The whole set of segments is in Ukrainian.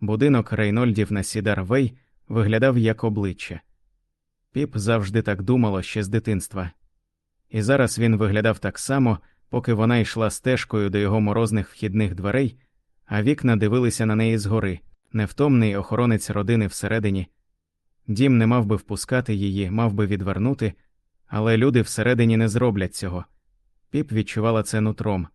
Будинок Рейнольдів на Сідар Вей виглядав як обличчя. Піп завжди так думало ще з дитинства. І зараз він виглядав так само, поки вона йшла стежкою до його морозних вхідних дверей, а вікна дивилися на неї згори, невтомний охоронець родини всередині. Дім не мав би впускати її, мав би відвернути, але люди всередині не зроблять цього. Піп відчувала це нутром.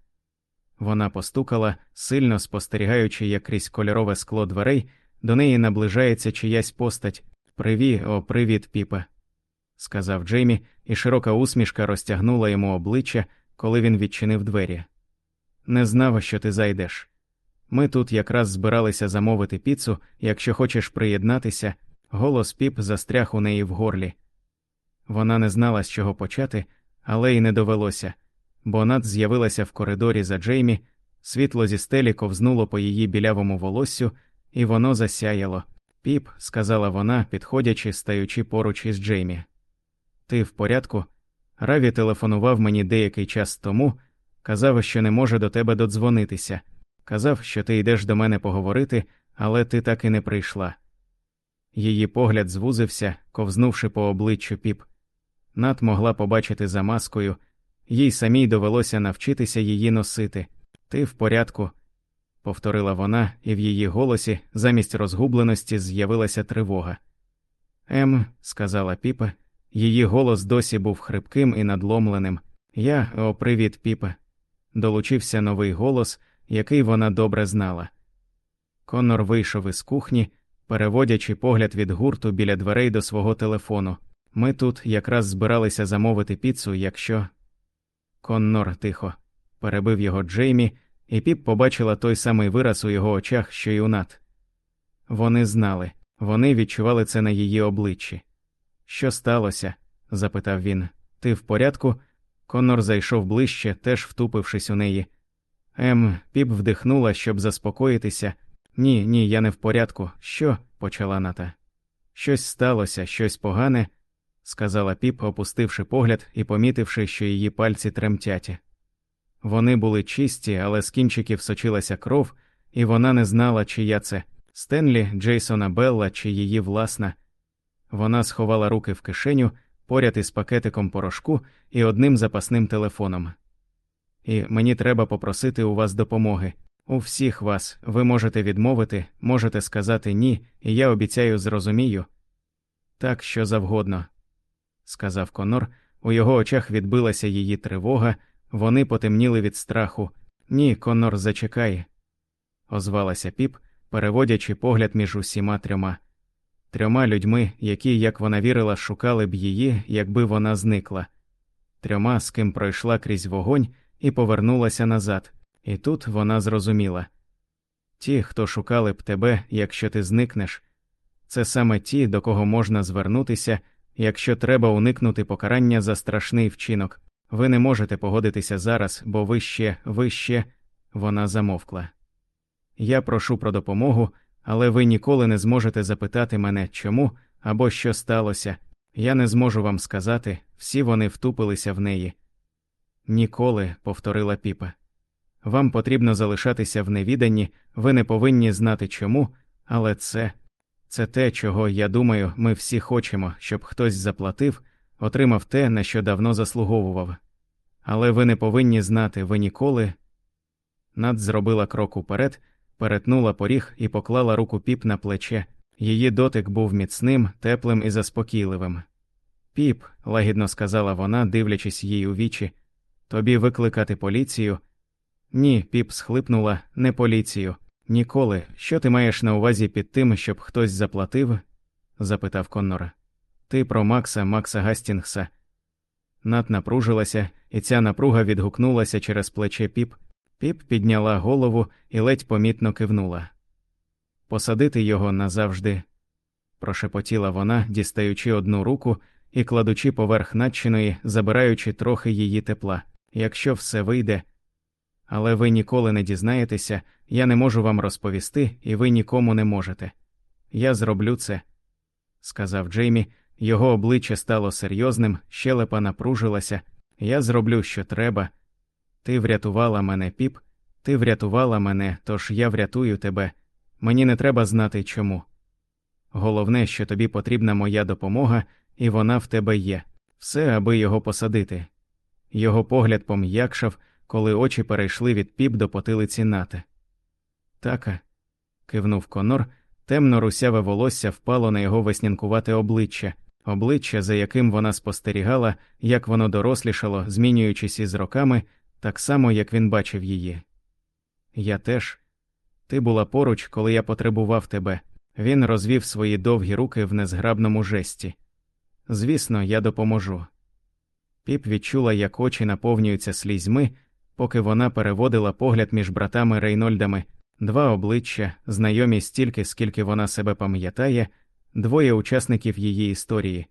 Вона постукала, сильно спостерігаючи, як крізь кольорове скло дверей до неї наближається чиясь постать. Приві, о, привіт, піпе, сказав Джеймі, і широка усмішка розтягнула йому обличчя, коли він відчинив двері. Не знав, що ти зайдеш. Ми тут якраз збиралися замовити піцу, якщо хочеш приєднатися, голос піп застряг у неї в горлі. Вона не знала, з чого почати, але й не довелося, бо Над з'явилася в коридорі за Джеймі, світло зі стелі ковзнуло по її білявому волоссю, і воно засяяло. Піп, сказала вона, підходячи, стаючи поруч із Джеймі. Ти в порядку? Раві телефонував мені деякий час тому, казав, що не може до тебе додзвонитися, казав, що ти йдеш до мене поговорити, але ти так і не прийшла. Її погляд звузився, ковзнувши по обличчю піп. Нат могла побачити за маскою, їй самій довелося навчитися її носити. Ти в порядку, повторила вона, і в її голосі замість розгубленості з'явилася тривога. Ем, сказала піпа, її голос досі був хрипким і надломленим. Я, о, привіт, піпе. Долучився новий голос, який вона добре знала. Коннор вийшов із кухні, переводячи погляд від гурту біля дверей до свого телефону. Ми тут якраз збиралися замовити піцу, якщо. Коннор тихо, перебив його Джеймі, і піп побачила той самий вираз у його очах, що й у Нат. Вони знали, вони відчували це на її обличчі. Що сталося? запитав він. Ти в порядку? Конор зайшов ближче, теж втупившись у неї. Ем, піп вдихнула, щоб заспокоїтися. Ні, ні, я не в порядку. Що? почала ната. Щось сталося, щось погане, сказала піп, опустивши погляд і помітивши, що її пальці тремтять. Вони були чисті, але з кінчиків сочилася кров, і вона не знала, чия це Стенлі, Джейсона Белла чи її власна. Вона сховала руки в кишеню поряд із пакетиком порошку і одним запасним телефоном. І мені треба попросити у вас допомоги. У всіх вас ви можете відмовити, можете сказати ні, і я обіцяю, зрозумію. Так, що завгодно, сказав Конор. У його очах відбилася її тривога, вони потемніли від страху. Ні, Конор, зачекай, озвалася піп, переводячи погляд між усіма трьома. Трьома людьми, які, як вона вірила, шукали б її, якби вона зникла, трьома, з ким пройшла крізь вогонь і повернулася назад, і тут вона зрозуміла ті, хто шукали б тебе, якщо ти зникнеш, це саме ті, до кого можна звернутися, якщо треба уникнути покарання за страшний вчинок. Ви не можете погодитися зараз, бо ви ще, ви ще. Вона замовкла. Я прошу про допомогу, але ви ніколи не зможете запитати мене, чому або що сталося. Я не зможу вам сказати, всі вони втупилися в неї. Ніколи, повторила піпа. Вам потрібно залишатися в невіданні, ви не повинні знати чому, але це це те, чого, я думаю, ми всі хочемо, щоб хтось заплатив, отримав те, на що давно заслуговував. Але ви не повинні знати, ви ніколи. Над зробила крок уперед, перетнула поріг і поклала руку піп на плече. Її дотик був міцним, теплим і заспокійливим. Піп, лагідно сказала вона, дивлячись їй у вічі, тобі викликати поліцію. Ні, піп схлипнула, не поліцію. Ніколи. Що ти маєш на увазі під тим, щоб хтось заплатив? запитав Коннор. Ти про Макса, Макса Гастінгса. Нат напружилася, і ця напруга відгукнулася через плече піп. Піп підняла голову і ледь помітно кивнула. Посадити його назавжди, прошепотіла вона, дістаючи одну руку і кладучи поверх надчиної, забираючи трохи її тепла. Якщо все вийде. Але ви ніколи не дізнаєтеся, я не можу вам розповісти, і ви нікому не можете. Я зроблю це, сказав Джеймі, його обличчя стало серйозним, щелепа напружилася. Я зроблю, що треба. Ти врятувала мене, піп, ти врятувала мене, тож я врятую тебе. Мені не треба знати чому. Головне, що тобі потрібна моя допомога, і вона в тебе є, все, аби його посадити. Його погляд пом'якшав, коли очі перейшли від піп до потилиці нати. Така. кивнув Конор, темно русяве волосся впало на його веснянкувате обличчя, обличчя, за яким вона спостерігала, як воно дорослішало, змінюючись із роками, так само, як він бачив її. Я теж. Ти була поруч, коли я потребував тебе. Він розвів свої довгі руки в незграбному жесті. Звісно, я допоможу. Піп відчула, як очі наповнюються слізьми, поки вона переводила погляд між братами Рейнольдами, два обличчя, знайомі стільки, скільки вона себе пам'ятає, двоє учасників її історії.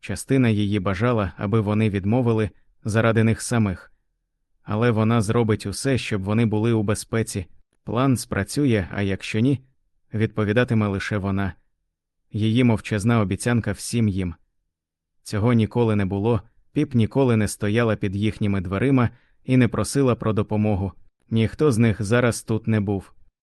Частина її бажала, аби вони відмовили заради них самих, але вона зробить усе, щоб вони були у безпеці. План спрацює, а якщо ні, відповідатиме лише вона. Її мовчазна обіцянка всім їм. Цього ніколи не було, піп ніколи не стояла під їхніми дверима і не просила про допомогу. Ніхто з них зараз тут не був.